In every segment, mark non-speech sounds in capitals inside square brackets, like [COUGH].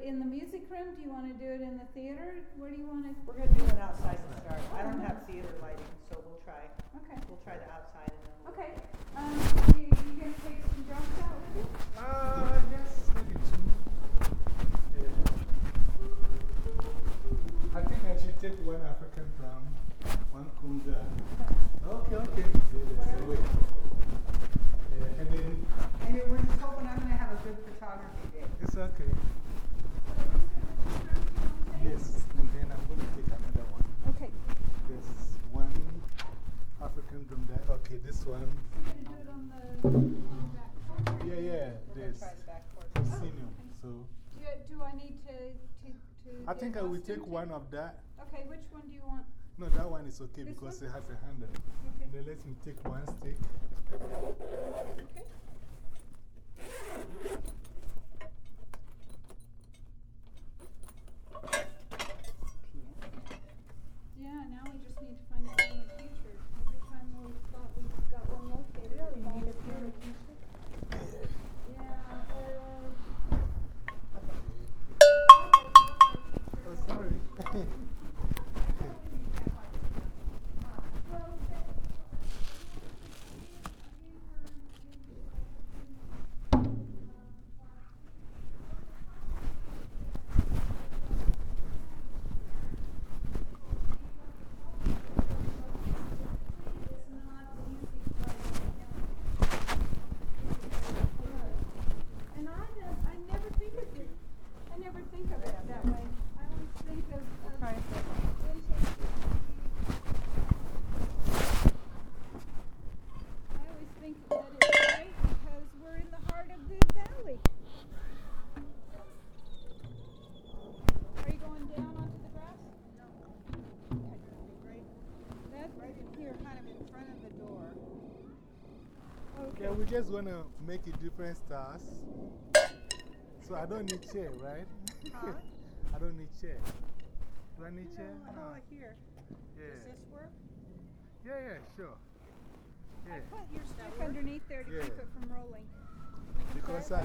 it in the music room? Do you want to do it in the theater? Where do you want to? We're gonna do it outside to start. I don't have theater lighting, so we'll try, Okay. we'll try the outside and then we'll. Okay. Um, you, you gonna take some drums out with you? Uh, yes, maybe two. Yeah. I think I should take one African drum, one conga. Okay, okay. Yeah, that's the way. Yeah, and then And then we're just hoping I'm gonna have a good photography day. it's okay. Yes, and then I'm going to take another one. Okay. There's one African drum there. Okay, this one. You're gonna do it on the, on the back. Yeah, yeah, We're there's try the back porch. proscenium. So Do, you, do I need to, to, to? I think I will take one of that. Okay, which one do you want? No, that one is okay This because one? it has a handle. Okay. Then let me take one stick. Okay. Yeah, now we just need to find out in the future. Every time we thought we got one located. Really, it you need a falls theater through. piece? Yeah, uh. Oh, sorry. And I, don't- I never think of it, I never think of it that way. I always think of, of Try it. vintage. I always think that it's great because we're in the heart of the valley. Are you going down onto the grass? No. Right, That's right in here, kind of in front of the door. Yeah, we're just going to make it different stars. So I don't need chair, right? Huh? [LAUGHS] I don't need chair. Do I need chair? No, No. oh, here. Yeah. Does this work? Yeah, yeah, sure. I Yeah. put your stick underneath there to keep it from rolling. Because I,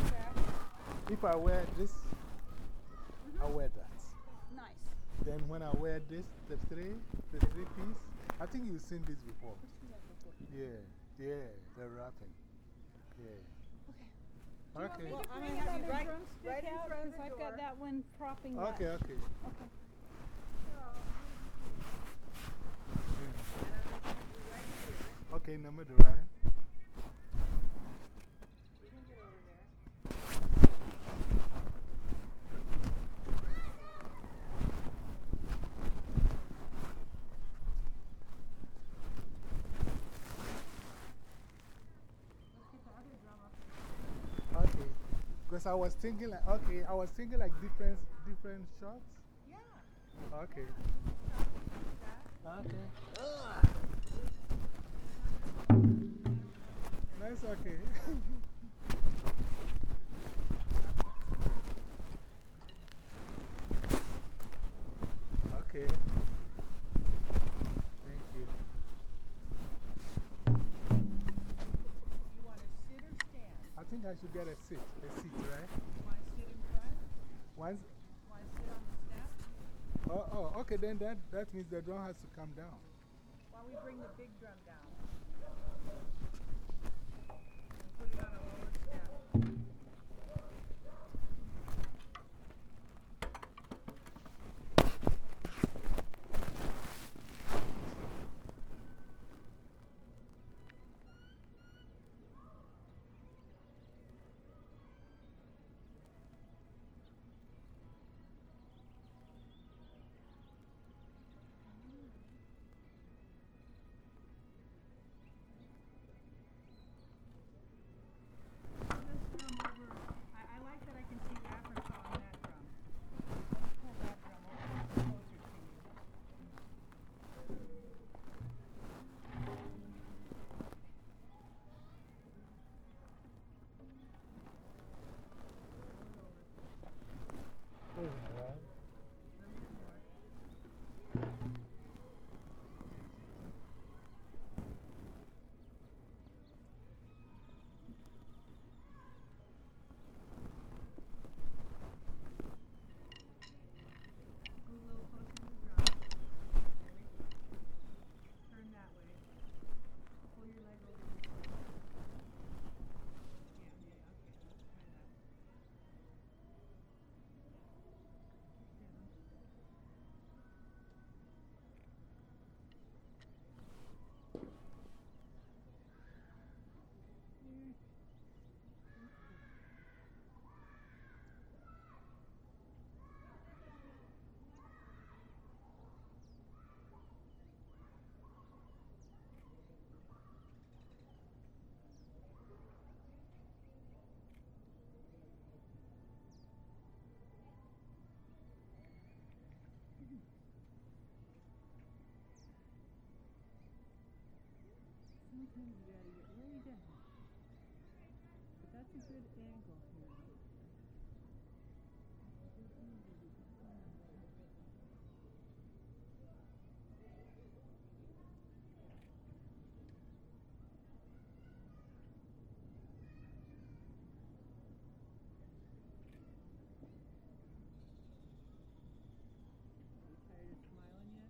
if I wear this, mm-hmm. I wear that. Nice. Then when I wear this, the three, the three piece, I think you've seen this before. Yeah, yeah, the wrapping. Yeah. Do you Okay. Well, I'm gonna have you another right- right out? front of 'Cause the I've got that one propping that. Okay, okay. Okay. Okay, number the right. Because I was thinking like, okay, I was thinking like different, different shots. Yeah. Okay. Okay. That's okay. [LAUGHS] okay. Thank you. You want to sit or stand? I think I should get a seat, a seat, right? Want sit in front? Want to sit on the step? oh, oh, okay, then that, that means the drum has to come down. While we bring the big drum down. Think you gotta get way down. But that's a good angle here. That's a good angle to get down there. Are you tired of smiling yet?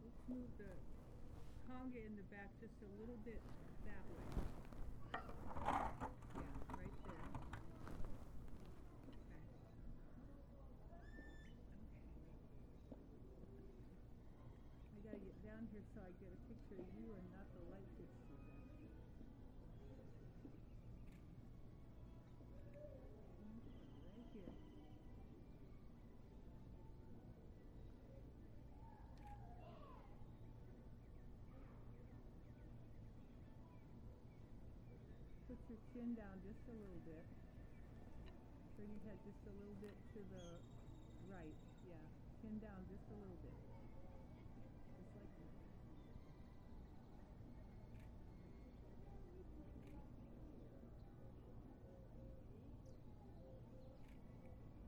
Let's move the in the back just a little bit that way. Yeah, right there. Okay. I gotta get down here so I get a picture of you and not the light fixture back there. Right here. Put your chin down just a little bit. Turn your head just a little bit to the right. Yeah. Chin down just a little bit. Just like that.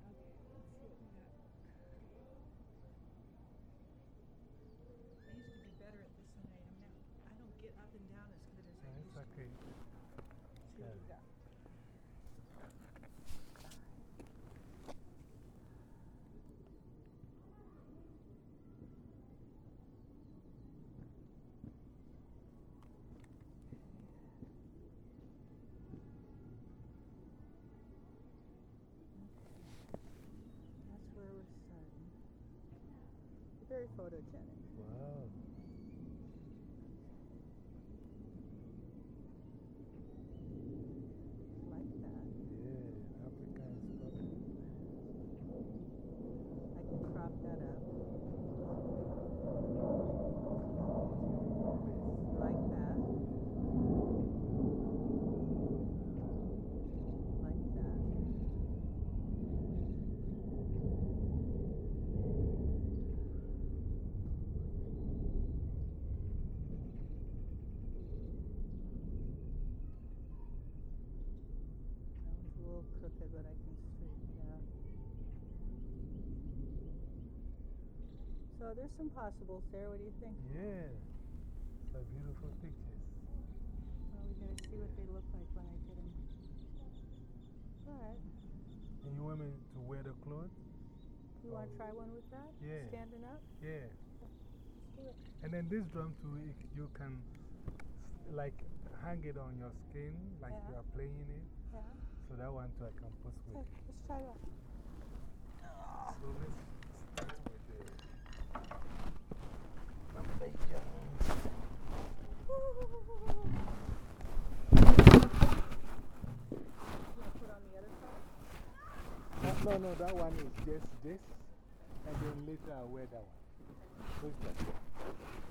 Okay, let's see what we got. I used to be better at this than I am now. I don't get up and down as good as I Uh, used it's to. okay. See what we got. That's where we're starting. Very photogenic. Wow. Like that. Yeah, Africa is popular. I can crop that up. Like that. Like that. That one's a little crooked, but I can straighten it out. So there's some possibles there. What do you think? Yeah. So beautiful pictures. Well, we gotta see what they look like when I get them. All right. And you want me to wear the clothes? You want to oh. try one with that? Yeah. Standing up? Yeah. Let's do it. And then this drum too, you, can like hang it on your skin like you are playing it. Yeah. So that one too I can post with. Okay, let's try that. So let's start with the Malaysian. You want to put on the other side? No, no, that one is just this. And then later I'll wear that one. Who's that?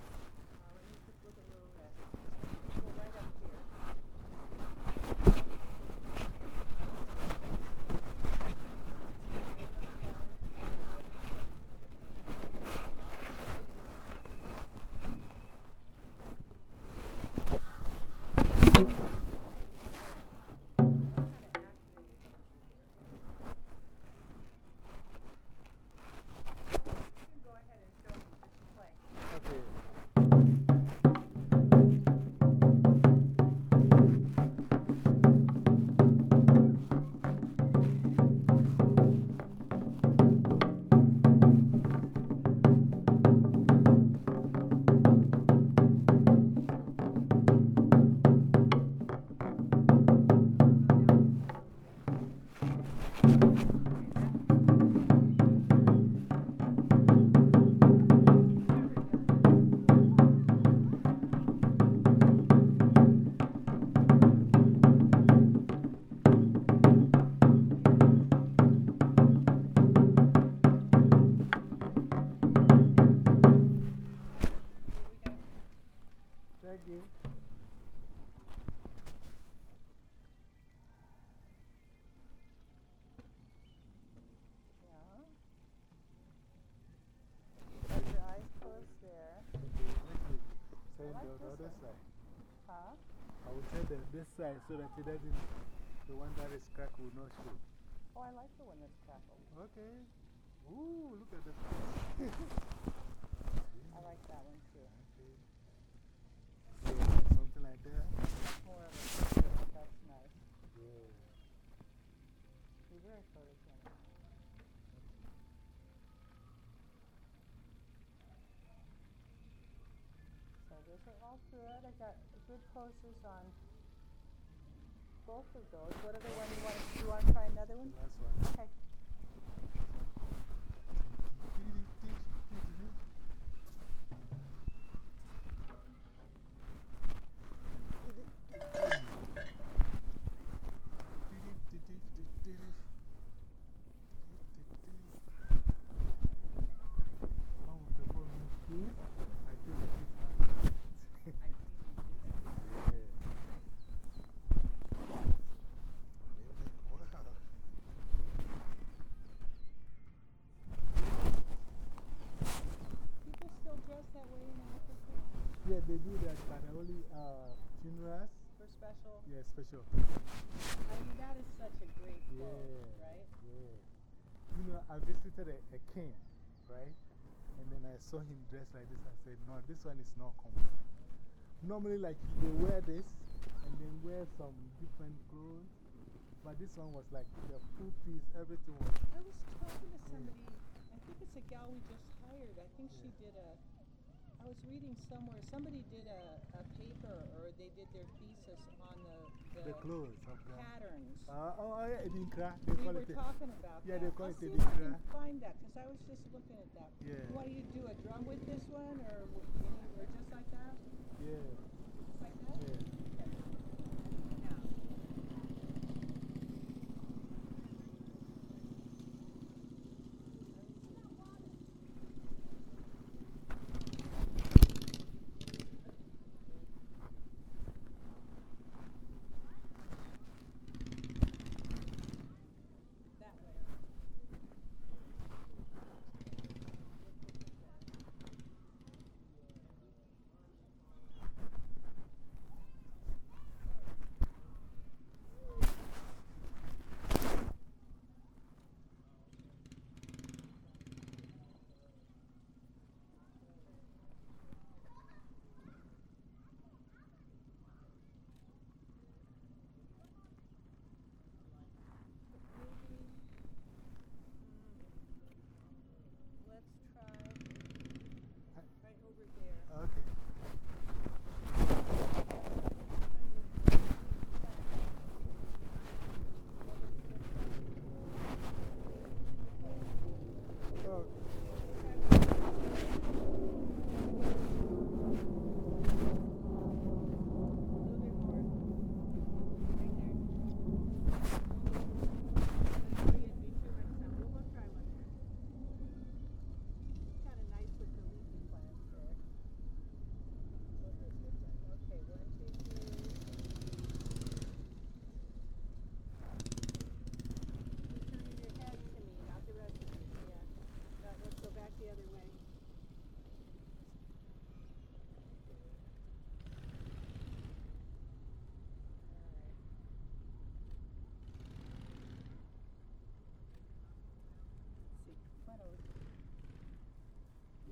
Like the, the other side. Huh? I will tell the, this side so that it doesn't, the one that is cracked will not show. Oh, I like the one that's crackled. Okay. Ooh, look at the. [LAUGHS] I like that one too. Okay. Yeah, something like that. More of a That's nice. Yeah. Be very photogenic. Those are all good. I got good poses on both of those. What other one you want to, you want to try another one? Last one. Okay. People still dress that way in Africa Yeah, they do that, but only uh, funerals. for special. Yeah, special. I mean, that is such a great Yeah. right? Yeah. You know, I visited a, a king, right? And then I saw him dressed like this. I said, no, this one is not common. Normally, like, they wear this and then wear some different clothes. But this one was like the full piece, everything was. I was talking to somebody, I think it's a gal we just hired. I think she did a, I was reading somewhere, somebody did a, a paper or they did their thesis on the, the, The clothes of the. patterns. Uh, oh, yeah, Adinkra. They we were it. talking about yeah, that. they call I'll it see if I can find that because I was just looking at that. Yeah. You want you do a drum with this one or, or just like that? Yeah.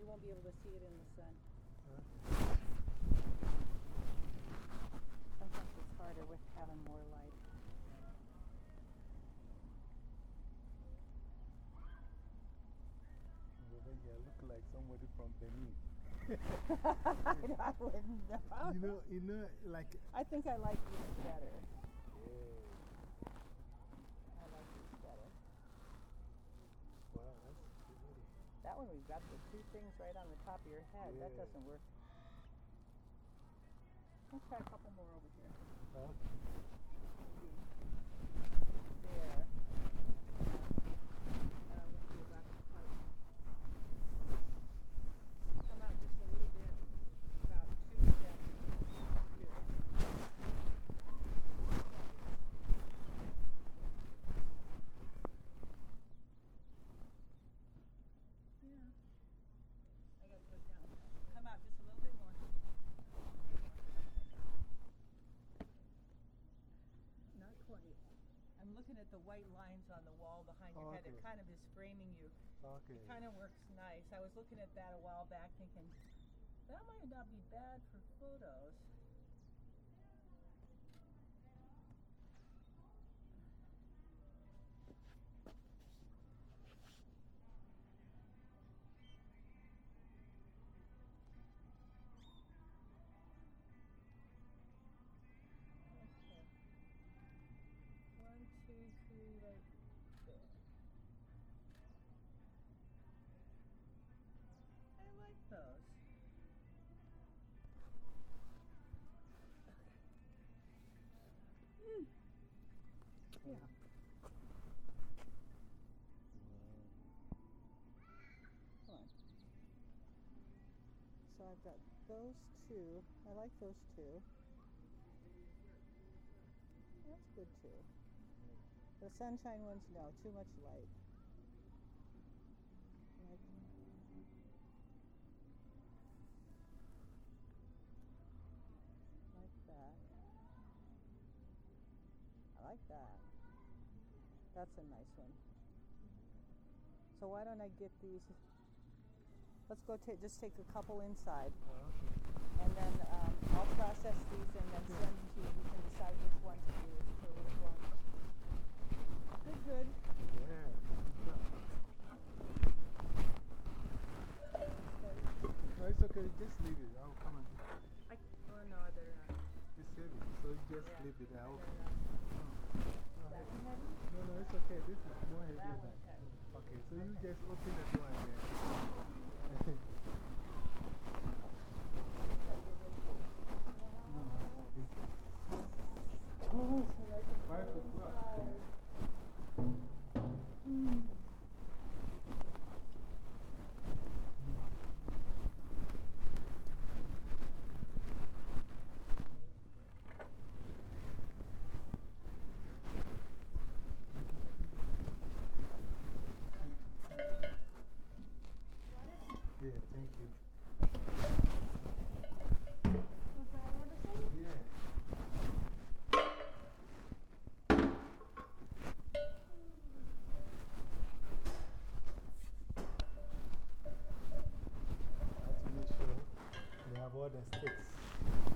Won't be able to see it in the sun. Sometimes it's harder with having more light. here, look like somebody from Benin. [LAUGHS] I wouldn't know. You know, you know, like. I think I like you better. Yeah. I like these better. Wow, that's beautiful. One we've got the two things right on the top of your head. That doesn't work. Let's try a couple more over here. Okay. There. Uh, let's see about the part. Come out just a little bit, about two steps. Here. Yeah. I gotta put it down. Come out just a little bit more. I'm looking at the white lines on the wall behind your Oh, head. It kind of is framing you. Okay. It kind of works nice. I was looking at that a while back thinking, that might not be bad for photos. There. I like those. Yeah. So I've got those two. I like those two. That's good too. The sunshine ones, no, too much light. Like, like that. I like that. That's a nice one. So why don't I get these? Let's go ta- just take a couple inside, Oh, okay. and then um, I'll process these and then send them to you. You can decide which one to use for which one. Good. Yeah. No, it's okay. Just leave it. I'll come and I, oh no, I better not. just save it. So just Yeah, leave it. I'll, better not. Oh, no, heavy? no, no, it's okay. This is more heavy than. heavy. Okay, so you just open the door and then. no, it's Oh, so I can five go o'clock. inside. Mm. Yeah, thank you. Was that everything? Yeah. Have to make sure the sticks.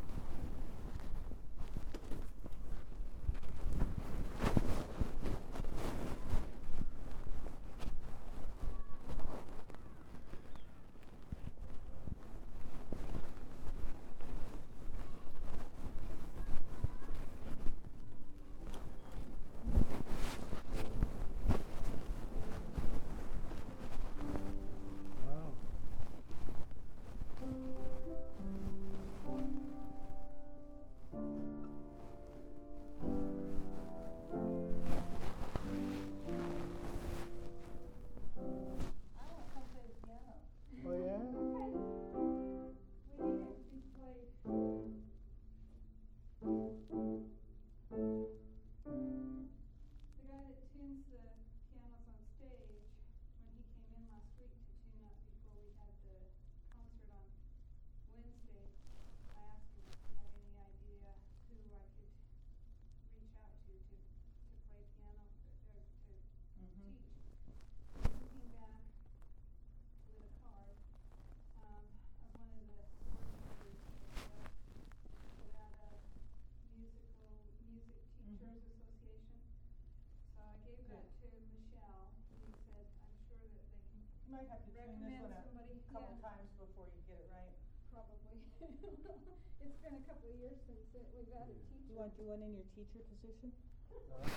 Might have to tune this recommend one a couple yeah, times before you get it right. probably. [LAUGHS] It's been a couple of years since it, we've had a teacher. You want you one in your teacher position? Okay.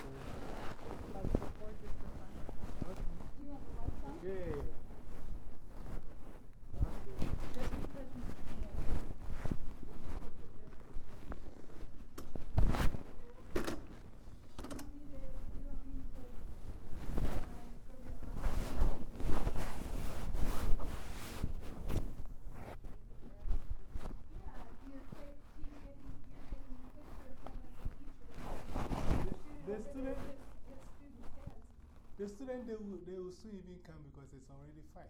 Like support just for fun? Okay. Do you want the lights on? Yeah. Okay. Just because you can. Do you want me to, do you want me to, uh, go get my? Yeah, you're take, you're getting, you're taking a picture of one of the teachers. The student, It's, it's student heads. the student, they will, they will soon even come because it's already five.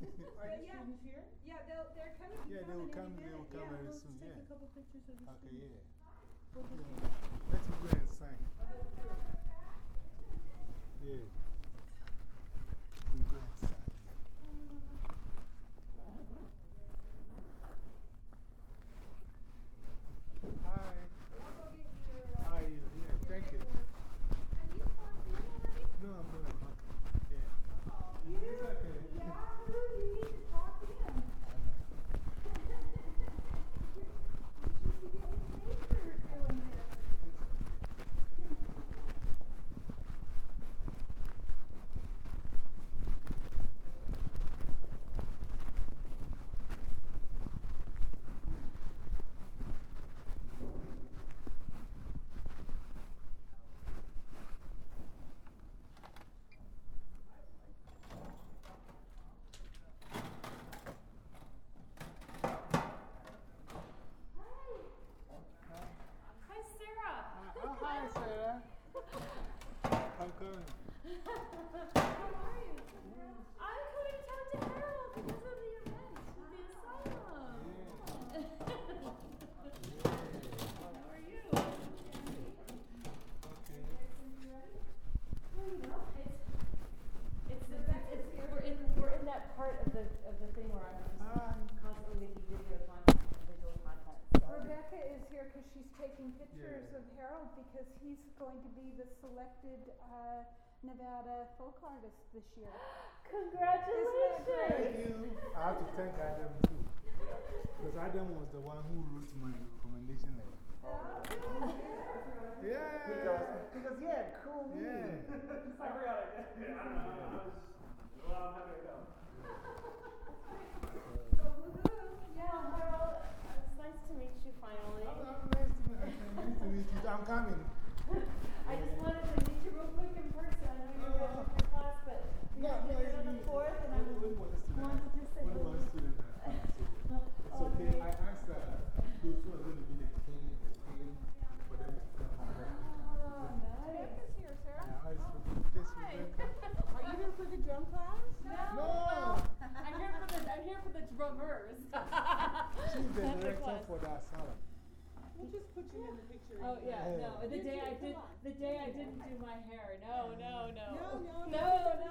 [LAUGHS] Are But the yeah. students here? Yeah, they'll, they're coming, Yeah, they will come, they will come yeah. very Let's soon, take yeah. a couple pictures of the Okay, students. yeah. We'll just Yeah. Let's go and sign. [LAUGHS] of because he's going to be the selected uh, Nevada folk artist this year. [GASPS] Congratulations! Thank you. I have to thank Adam too. Because Adam was the one who wrote my recommendation letter. Yeah. Because, because yeah, cool me. Yeah. I forgot I [LAUGHS] did. I don't know. I was, well, I'm happy to go. So woohoo! Yeah, Harold, it's nice to meet you finally. Oh, nice I just wanted to meet you real quick in person. I know you're going to your class, but No, you're no, you're on the you- fourth, and I when- when was the student? wanted to say When was the student? It's okay. I asked uh, those who are going to be the king and the queen for them to come on back. Oh, nice. Rebecca's here, Sarah. Yeah, I was this Rebecca. Are you here for the drum class? No! I'm here for the I'm here for the drummers. She's the Not director class. for that salon. We'll just put you in the picture. Oh yeah, Yeah. No. The You day I did, on. the day I didn't do my hair. No, no, no. No, no, no, no, no.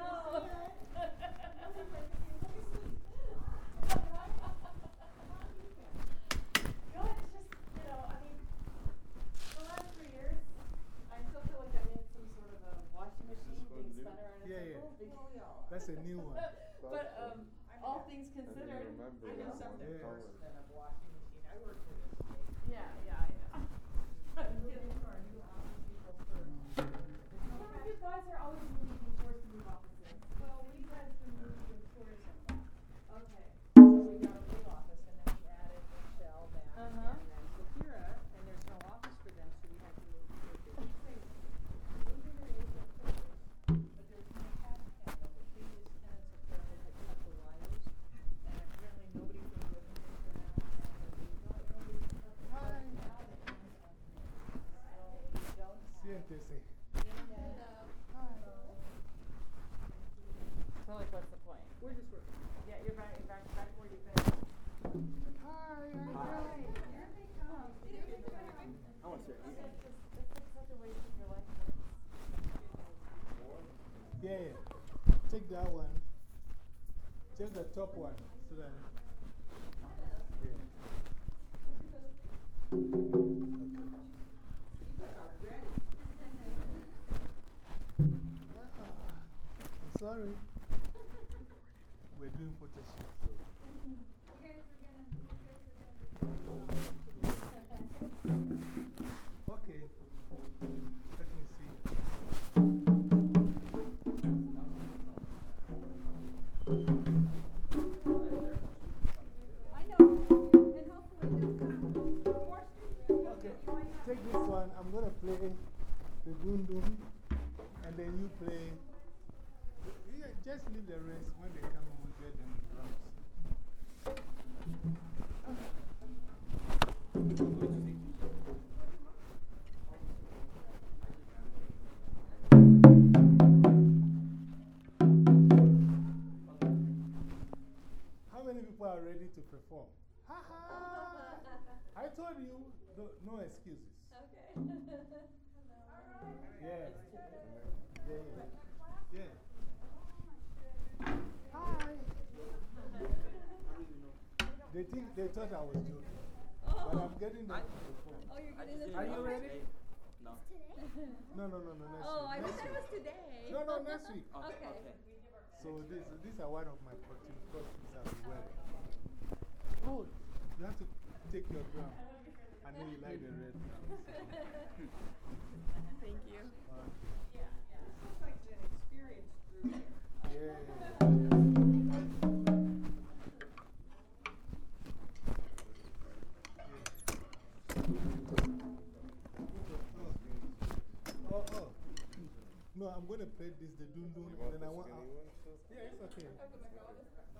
No, [LAUGHS] it's just you know, I mean, the last three years, I still feel like I'm in some sort of a washing machine being spun around in Yeah, yeah. circles. because- [LAUGHS] That's a new one. But um, all things considered, remember I know that something Yeah. worse than a washing machine. I work for this place. yeah, yeah, I know. Moving to our new office people first. Some of you guys are always moving, being forced to move offices. Well, we had to move the tourism back. Okay. So we got a big office and then we added Michelle back Uh-huh. and then Safira, and there's no office for them, so we had to move to a big space. Moving it is a purpose. But there's no cash can, and the previous tenants apparently had cut the wires, and apparently nobody from Livingston now, and we don't know who's cut the wires now, it ends up in this. So we don't have CNTC. So like, what's the point? We're just working. Yeah, you're back, you're back, back where you've been. Hi, Here they come. I want to say, It's just, it's like such a waste of your life. Yeah, yeah. Take that one. Take the top one. So that. Sorry. We're doing photo are ready to perform? Ha ha! I told you, no, no excuses. Okay. [LAUGHS] Yeah. Yeah, yeah. Yeah. Hi. They think they thought I was joking. But I'm getting them to perform. Oh, you're getting this. Are you ready? No. No, no, no, no, next Oh, week. I wish next that week. was today. No, no, next week. Okay. So this, these are one of my costumes, costumes I'll be wearing. Oh, you have to take your drum. I know you like the red drum. [LAUGHS] Thank you. Yeah, yeah. This looks like an experienced group here. Yeah. Oh, oh. No, I'm going to play this, the dun dun, and then I want. uh, yeah, it's okay.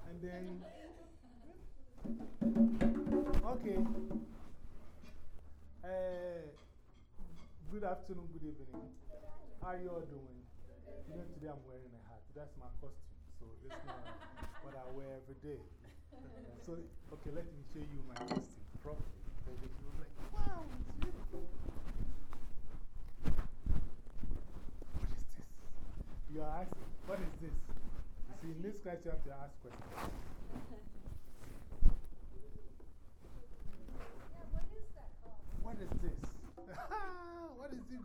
And then. Okay. Uh, good afternoon, good evening. How you all doing? Know, today I'm wearing a hat. That's my costume. So it's not what I wear every day. [LAUGHS] so, okay, let me show you my costume properly. So like, wow, it's beautiful. What is this? You are asking, what is this? You see, in this class, you have to ask questions.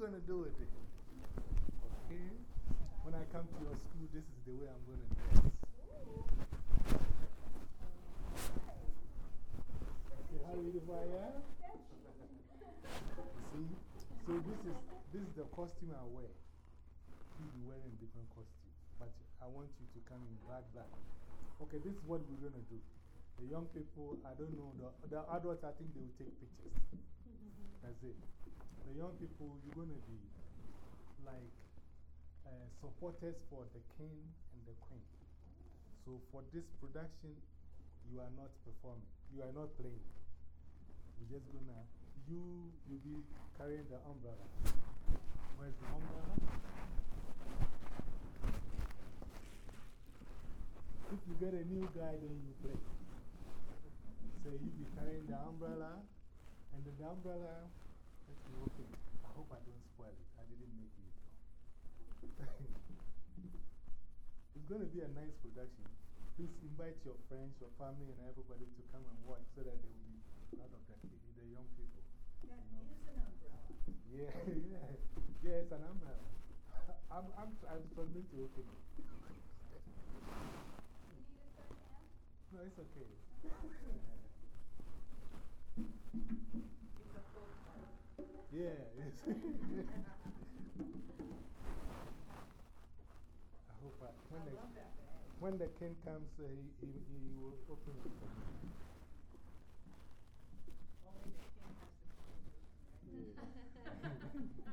Going to do it? Okay. When I come to your school, this is the way I'm going to dress. Say hi, little fire. See? So this is, this is the costume I wear. You'll be wearing different costumes. But I want you to come in black, black. Okay, this is what we're going to do. The young people, I don't know, the, the adults, I think they will take pictures. That's it. The young people, you're going to be like uh, supporters for the king and the queen. So for this production, you are not performing, you are not playing. You're just going to, you will be carrying the umbrella. Where's the umbrella? If you get a new guy, then you play. So you be carrying the umbrella, and the umbrella, open it. I hope I don't spoil it. I didn't make it. it's going to be a nice production. Please invite your friends, your family, and everybody to come and watch so that they will be part of the, the young people. That you know. is an umbrella. Yeah, [LAUGHS] yeah. Yeah, it's an umbrella. [LAUGHS] I'm, I'm, I'm struggling to open it. [LAUGHS] No, it's okay. It's a full part. Yeah. [LAUGHS] I hope I, when, I the, love that bag. when the king comes, uh, he, he, he will open it for me. King has the conversation, right? [LAUGHS]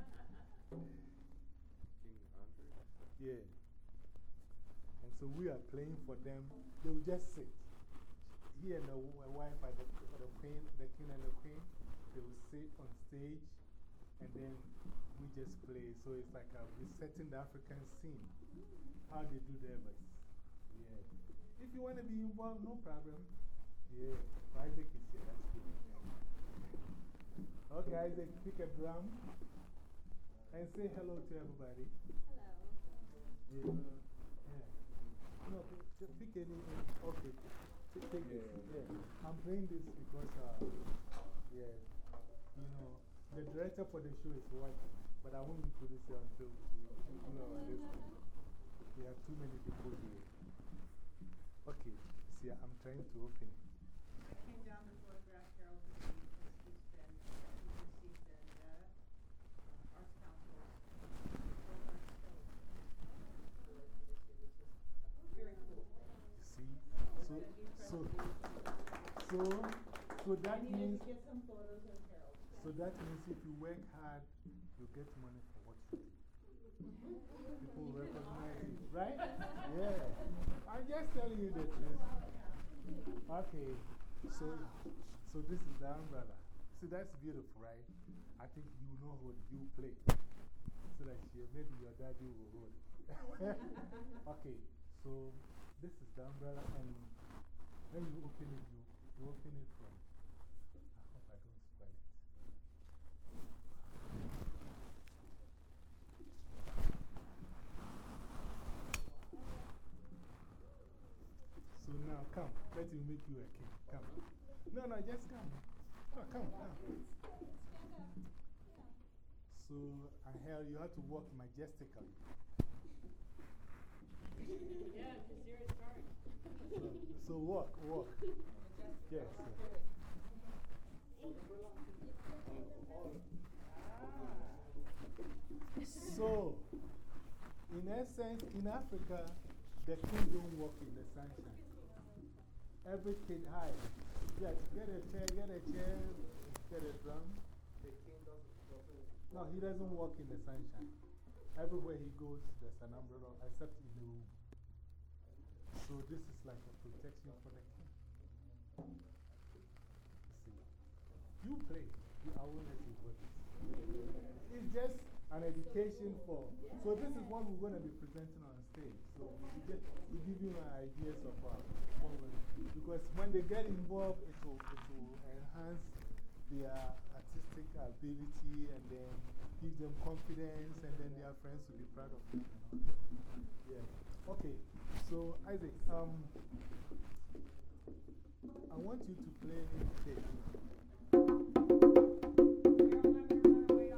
Yeah. And so we are playing for them. They will just sit. He and the wife, are the, the queen, the king and the queen, they will sit on stage and then we just play. So it's like a, we're setting the African scene, how they do their verse. Yeah. If you want to be involved, no problem. Yeah. Isaac is here, that's good. Okay, Isaac, pick a drum and say hello to everybody. Hello. Yeah. yeah. No, pick, pick any. Okay. Take, take this. Yeah. I'm playing this because, uh, yeah, you know, the director for the show is white, but I won't introduce you until we do our this. We have too many people here. Okay. See, I'm trying to open it. I came down to photograph Harold because he's been, he's received an, uh, Arts Council's Gold Arts Fellow Award for this year, which is a very cool. You see? So, so, trying to do something. so, so that means. to get some photos of Harold. So that means if you work hard, you get money for what you do. People [LAUGHS] recognize you, right? [LAUGHS] Yeah. I'm just telling you the truth. Okay, so, so this is the umbrella. See, that's beautiful, right? I think you know what you play. So that you, maybe your daddy will hold [LAUGHS] it. okay, so this is the umbrella, and when you open it, you, you open it from. I hope I don't spoil it. So now come, let me make you a king. Come. No, no, just come. No, come, come. So, Angel, you have to walk majestically. Yeah, because you're a star. So, so walk, walk. Yes. So, in essence, in Africa, the king don't walk in the sunshine. Everything high. Yes, get a chair, get a chair, get a drum. No, he doesn't walk in the sunshine. Everywhere he goes, there's an umbrella, except in the room. So, this is like a protection for the king. See, you play, you, I will let you go. It's just an education for. So, this is what we're going to be presenting on stage. So, we, give you ideas of uh, what we're Because when they get involved, it will, it will enhance their artistic ability and then give them confidence, and then their friends will be proud of them. Yeah. Okay, so Isaac, um, I want you to play in tape. You you don't to play.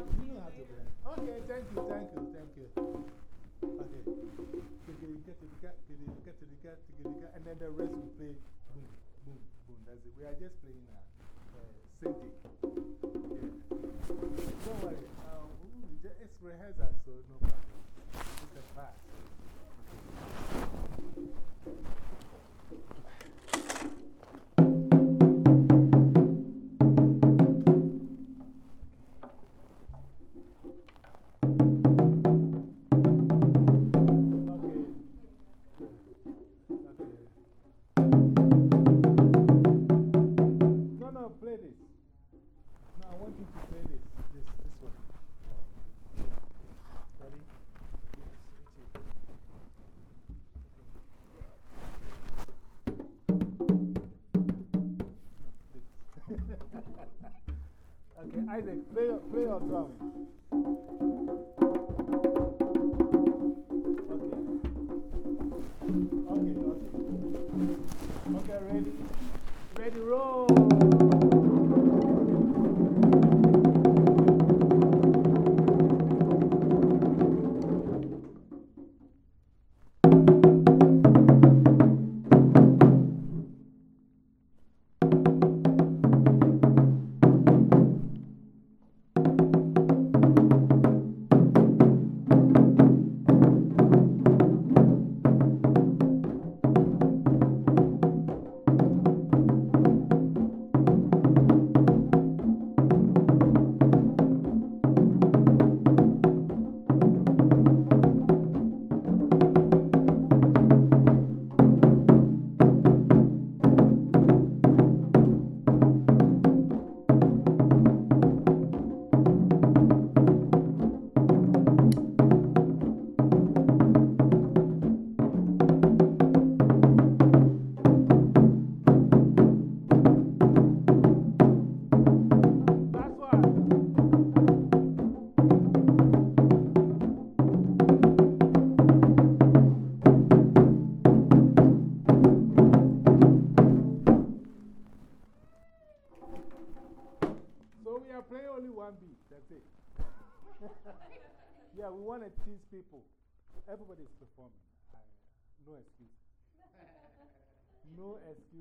Okay, thank you, thank you, And then the rest will play boom, boom, boom. That's it. We are just playing uh, uh. Yeah. Don't worry. Uh, it's rehearsal, so no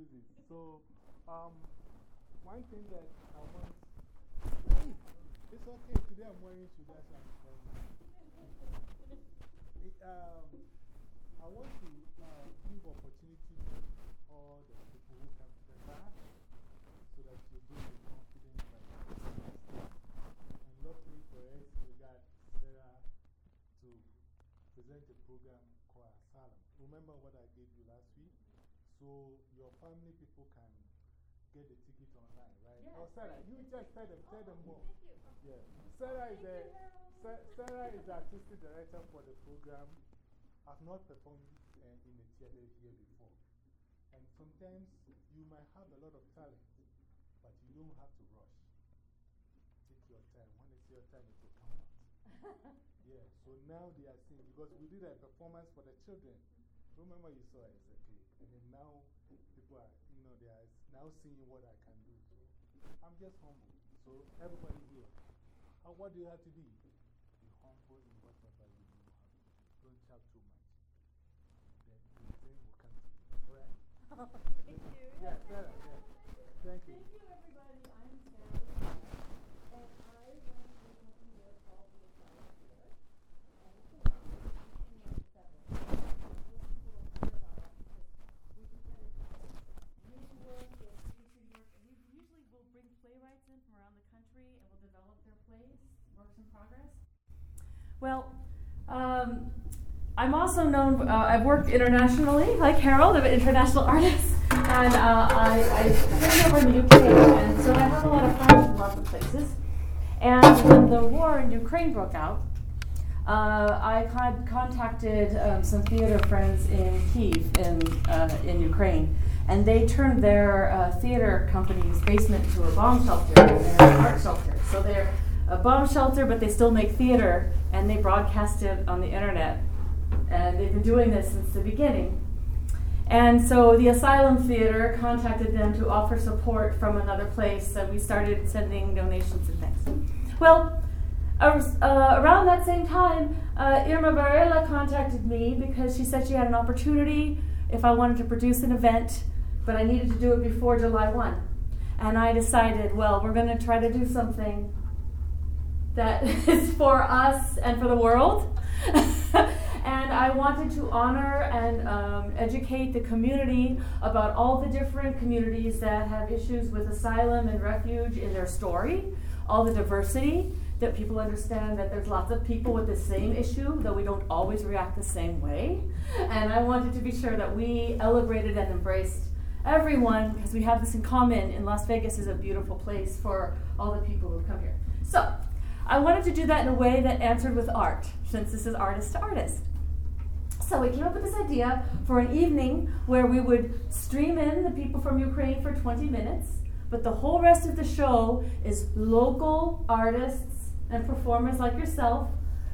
no excuses. So, um, one thing that I want. It's okay. Today I'm wearing shoes. That's why I'm wearing um, I want to uh, give opportunity to all the people who come to the class so that you build the confidence by And luckily for us, we got Sarah to present a program called Asylum. Remember what I gave you last week? So your family people can get the ticket online, right? oh, Sarah, you just tell them, tell them more. Yeah. Sarah is, the, Sa- Sarah is the artistic director for the program. I've not performed uh, in the theater here before. And sometimes you might have a lot of talent, but you don't have to rush. Take your time. When it's your time, it will come out. [LAUGHS] yeah, so now they are seeing, because we did a performance for the children. Remember, you saw it a kid. And then now people are, you know, they are now seeing what I can do. So I'm just humble. So, everybody here, how, what do you have to be? Be humble in whatever you know how to do. Don't shout too much. Then the thing will come to you. All right? [LAUGHS] Thank you. Yeah, Sarah, yeah. Thank you. Thank you, everybody. I'm Sarah. And I run a company here called the Asylum Theater. And it's been around since 1997. Most people will hear about us because we do kind of reading work and teaching work. And we usually will bring playwrights in from around the country and we'll develop their plays, works in progress. Well, um, I'm also known, uh, I've worked internationally, like Harold, I'm an international [LAUGHS] artist. And uh, I, I lived over in the UK, and so I have a lot of friends in lots of places. And when the war in Ukraine broke out, uh, I con- contacted um, some theater friends in Kiev, in, uh, in Ukraine, and they turned their uh, theater company's basement into a bomb shelter, and an art shelter. So they're a bomb shelter, but they still make theater, and they broadcast it on the internet. And they've been doing this since the beginning. And so the Asylum Theater contacted them to offer support from another place, so we started sending donations and things. Well, uh, around that same time, uh, Irma Varela contacted me because she said she had an opportunity if I wanted to produce an event, but I needed to do it before July 1. And I decided, well, we're going to try to do something that [LAUGHS] is for us and for the world. [LAUGHS] and I wanted to honor and um, educate the community about all the different communities that have issues with asylum and refuge in their story, all the diversity, that people understand that there's lots of people with the same issue, though we don't always react the same way. And I wanted to be sure that we celebrated and embraced everyone because we have this in common. And Las Vegas is a beautiful place for all the people who come here. So I wanted to do that in a way that answered with art, since this is artist to artist. So we came up with this idea for an evening where we would stream in the people from Ukraine for 20 minutes, but the whole rest of the show is local artists and performers like yourself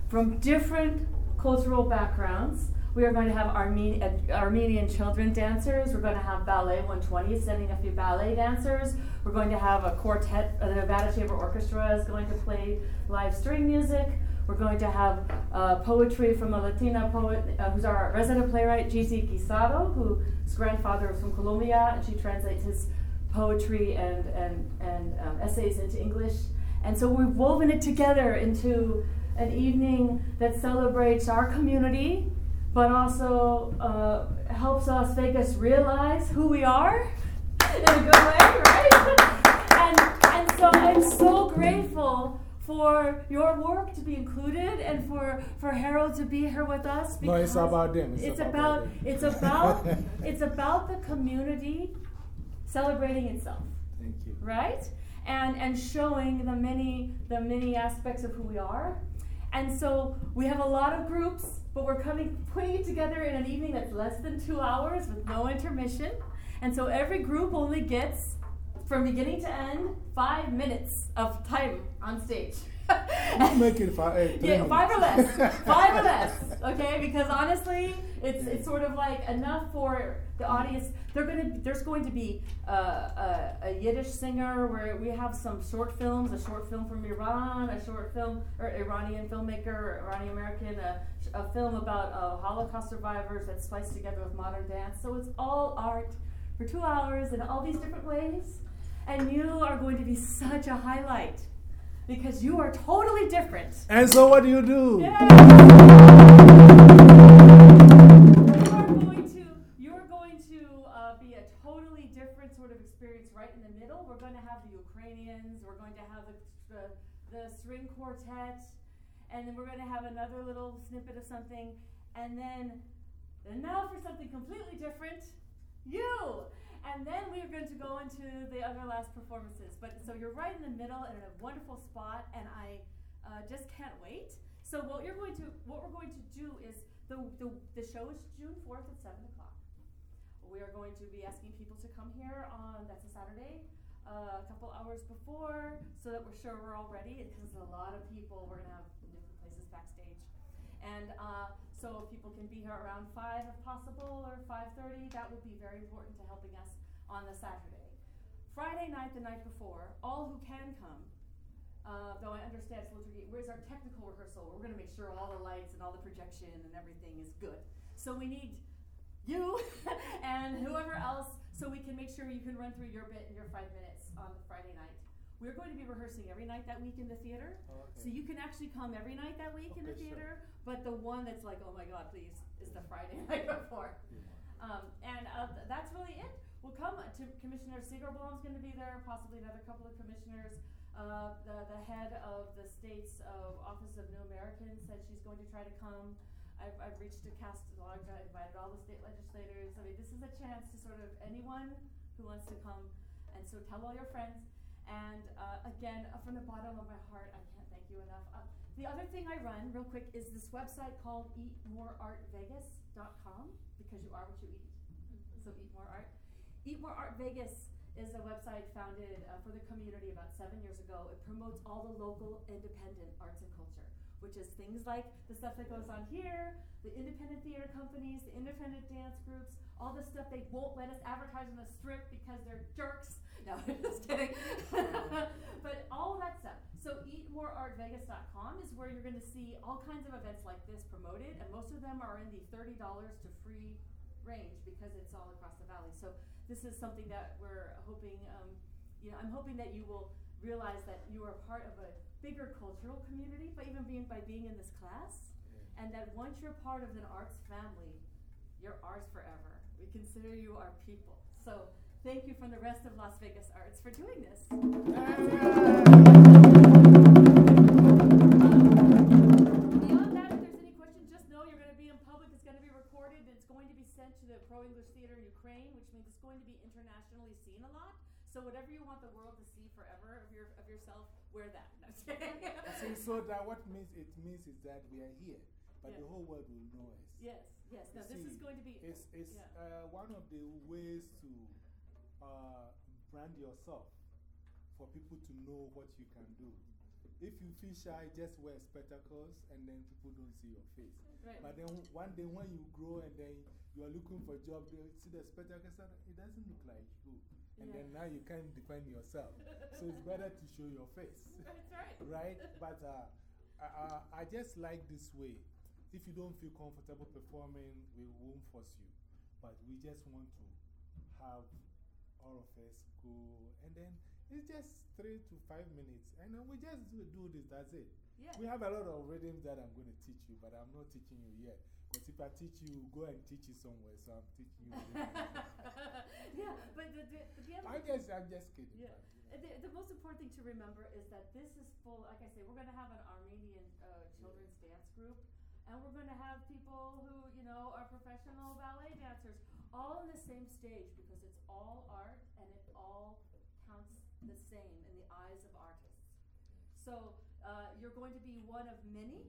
from different cultural backgrounds. We are going to have Armenian, uh, Armenian children dancers. We're going to have Ballet 120 sending a few ballet dancers. We're going to have a quartet, the Nevada Chamber Orchestra is going to play live string music. We're going to have uh, poetry from a Latina poet uh, who's our resident playwright, Gigi Guisado, whose grandfather is from Colombia, and she translates his poetry and, and, and um, essays into English. And so we've woven it together into an evening that celebrates our community, but also uh, helps Las Vegas realize who we are [LAUGHS] in a good way, right? [LAUGHS] and, and so I'm so grateful for your work to be included and for, for Harold to be here with us. No, it's about them. It's, It's about, about [LAUGHS] it's about it's about the community celebrating itself Thank you. right? And and showing the many the many aspects of who we are. And so we have a lot of groups, but we're coming putting it together in an evening that's less than two hours with no intermission. And so every group only gets from beginning to end five minutes of time on stage. [LAUGHS] You make it five, eh, three Yeah, five or less. five or less. [LAUGHS] Okay, because honestly, it's it's sort of like enough for the audience. They're gonna there's going to be uh, a, a Yiddish singer where we have some short films, a short film from Iran, a short film or Iranian filmmaker, Iranian American, a, a film about uh, Holocaust survivors that's spliced together with modern dance. So it's all art for two hours in all these different ways, and you are going to be such a highlight because you are totally different. And so, what do you do? Sort of experience right in the middle. We're going to have the Ukrainians, we're going to have the, the, the string quartet, and then we're going to have another little snippet of something. And then, and now for something completely different, you! And then we're going to go into the other last performances. But so you're right in the middle and in a wonderful spot, and I uh, just can't wait. So what you're going to, what we're going to do is the, the, the show is June 4th at 7 o'clock. We are going to be asking people to come here on, that's a Saturday, uh, a couple hours before, so that we're sure we're all ready, because a lot of people, we're gonna have different places backstage. And, uh, so if people can be here around five if possible, or five thirty, that would be very important to helping us on the Saturday. Friday night, the night before, all who can come, uh, though I understand it's liturgy, where's our technical rehearsal? We're gonna make sure all the lights and all the projection and everything is good. So we need you [LAUGHS] and whoever else, so we can make sure you can run through your bit in your five minutes on the Friday night. We're going to be rehearsing every night that week in the theater, so you can actually come every night that week in the Okay, sure. theater. But the one that's like, oh my God, please, is the Friday [LAUGHS] night before. Um, and uh, that's really it. We'll come to Commissioner Segerblom's going to be there, possibly another couple of commissioners. Uh, the, the head of the state's uh, Office of New Americans said she's going to try to come. I've, I've reached to Castellarga, invited all the state legislators. I mean, this is a chance to sort of anyone who wants to come. And so tell all your friends. And uh, again, uh, from the bottom of my heart, I can't thank you enough. Uh, the other thing I run, real quick, is this website called eatmoreartvegas.com because you are what you eat. So eat more art. Eat More Art Vegas is a website founded uh, for the community about seven years ago. It promotes all the local independent arts and culture, which is things like the stuff that goes on here, the independent theater companies, the independent dance groups, all the stuff they won't let us advertise on the strip because they're jerks. [LAUGHS] No, I'm just kidding. [LAUGHS] but all that stuff. So eatmoreartvegas.com is where you're going to see all kinds of events like this promoted, and most of them are in the $30 to free range because it's all across the valley. So this is something that we're hoping, um, you know, I'm hoping that you will realize that you are part of a bigger cultural community by even being by being in this class, Yeah. and that once you're part of an arts family, you're ours forever. We consider you our people. So thank you from the rest of Las Vegas Arts for doing this. That what means it means is that we are here, but Yeah. the whole world will know us. yes, yes. No, You this is going to be. It's, it's yeah. uh, one of the ways to uh, brand yourself for people to know what you can do. If you feel shy, just wear spectacles and then people don't see your face. Right. But then one day when you grow and then you are looking for a job, they see the spectacles and it doesn't look like you. And Yeah. then now you can't define yourself. so it's better to show your face. [LAUGHS] That's right. right? But uh, I, I, I just like this way. If you don't feel comfortable performing, we won't force you. But we just want to have all of us go. And then it's just three to five minutes. And then we just do, do this, that's it. Yeah. We have a lot of rhythms that I'm going to teach you, but I'm not teaching you yet. Because if I teach you, go and teach it somewhere. So I'm teaching you. [LAUGHS] yeah, but the, the, the other I guess I'm just kidding. Yeah. but. Uh, The, the most important thing to remember is that this is full, like I say, we're going to have an Armenian uh, children's dance group, and we're going to have people who, you know, are professional ballet dancers, all on the same stage because it's all art and it all counts the same in the eyes of artists. So uh, you're going to be one of many.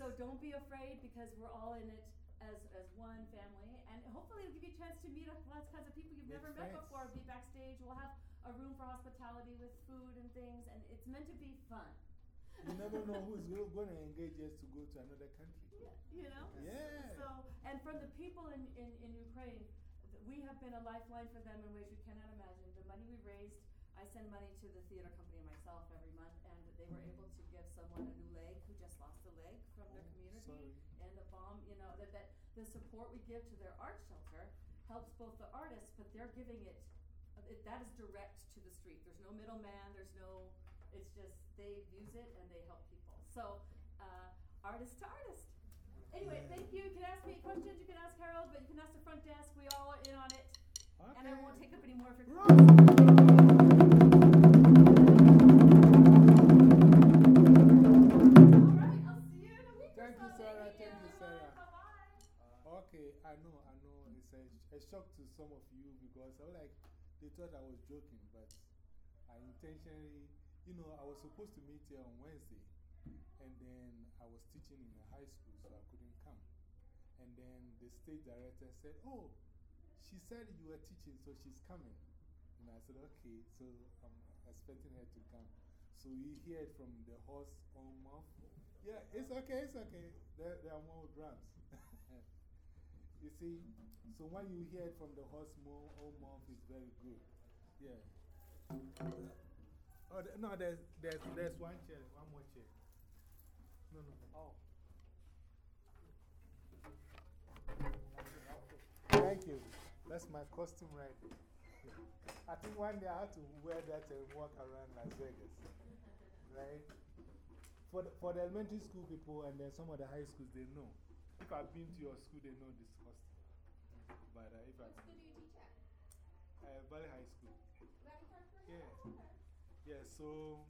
So don't be afraid because we're all in it as, as one family. And hopefully it'll give you a chance to meet up lots of kinds of people you've Make never met before. Be backstage. We'll have a room for hospitality with food and things. And it's meant to be fun. You never know who's going to engage us to go to another country. Yeah, you know? Yeah. So, and from the people in, in, in Ukraine, we have been a lifeline for them in ways you cannot imagine. The money we raised, I send money to the theater company myself every month, and they were able to give someone a new leg who just lost a leg from sorry. And the bomb, you know, that, that the support we give to their art shelter helps both the artists, but they're giving it, it that is direct to the street. There's no middleman, there's no, it's just they use it and they help people. So, uh, artist to artist. Anyway, thank you. You can ask me questions, you can ask Harold, but you can ask the front desk. We all are in on it. And I won't take up any more of your I know, I know. It's a, a shock to some of you because I was like, they thought I was joking, but I intentionally, you know, I was supposed to meet here on Wednesday. And then I was teaching in a high school, so I couldn't come. And then the stage director said, Oh, she said you were teaching, so she's coming. And I said, Okay, so I'm expecting her to come. So you hear it from the horse oh, own mouth. Yeah, it's okay, it's okay. There, there are more drums. You see, so when you hear it from the horse mo- all mouth, it's very good. Yeah. Oh, th- no, there's, there's, there's one chair, one more chair. No, no. Oh. Thank you. That's my costume right there. I think one day I have to wear that and walk around Las Vegas. Right? For the, for the elementary school people and then some of the high schools, they know. If I've been to your school, they know this costume. But uh, if I've What school do you teach at? uh, Valley High School. Valley Park? Yeah. Yeah, so,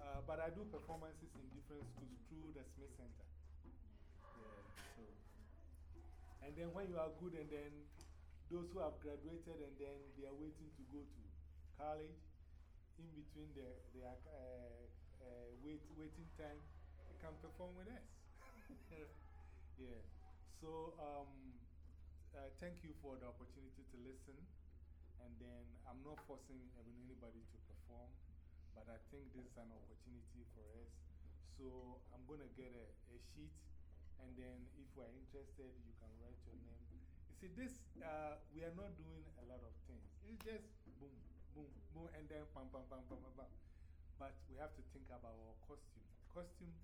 uh, but I do performances in different schools through the Smith Center. Yeah, so. And then when you are good, and then those who have graduated and then they are waiting to go to college, in between their, their uh, uh, wait, waiting time, they can perform with us. [LAUGHS] yeah. So, um, uh, thank you for the opportunity to listen. And then I'm not forcing anybody to perform, but I think this is an opportunity for us. So I'm going to get a, a sheet, and then if we're interested, you can write your name. You see, this, uh, we are not doing a lot of things. It's just boom, boom, boom, and then pam, pam, pam, pam, pam, pam. But we have to think about our costume. Costume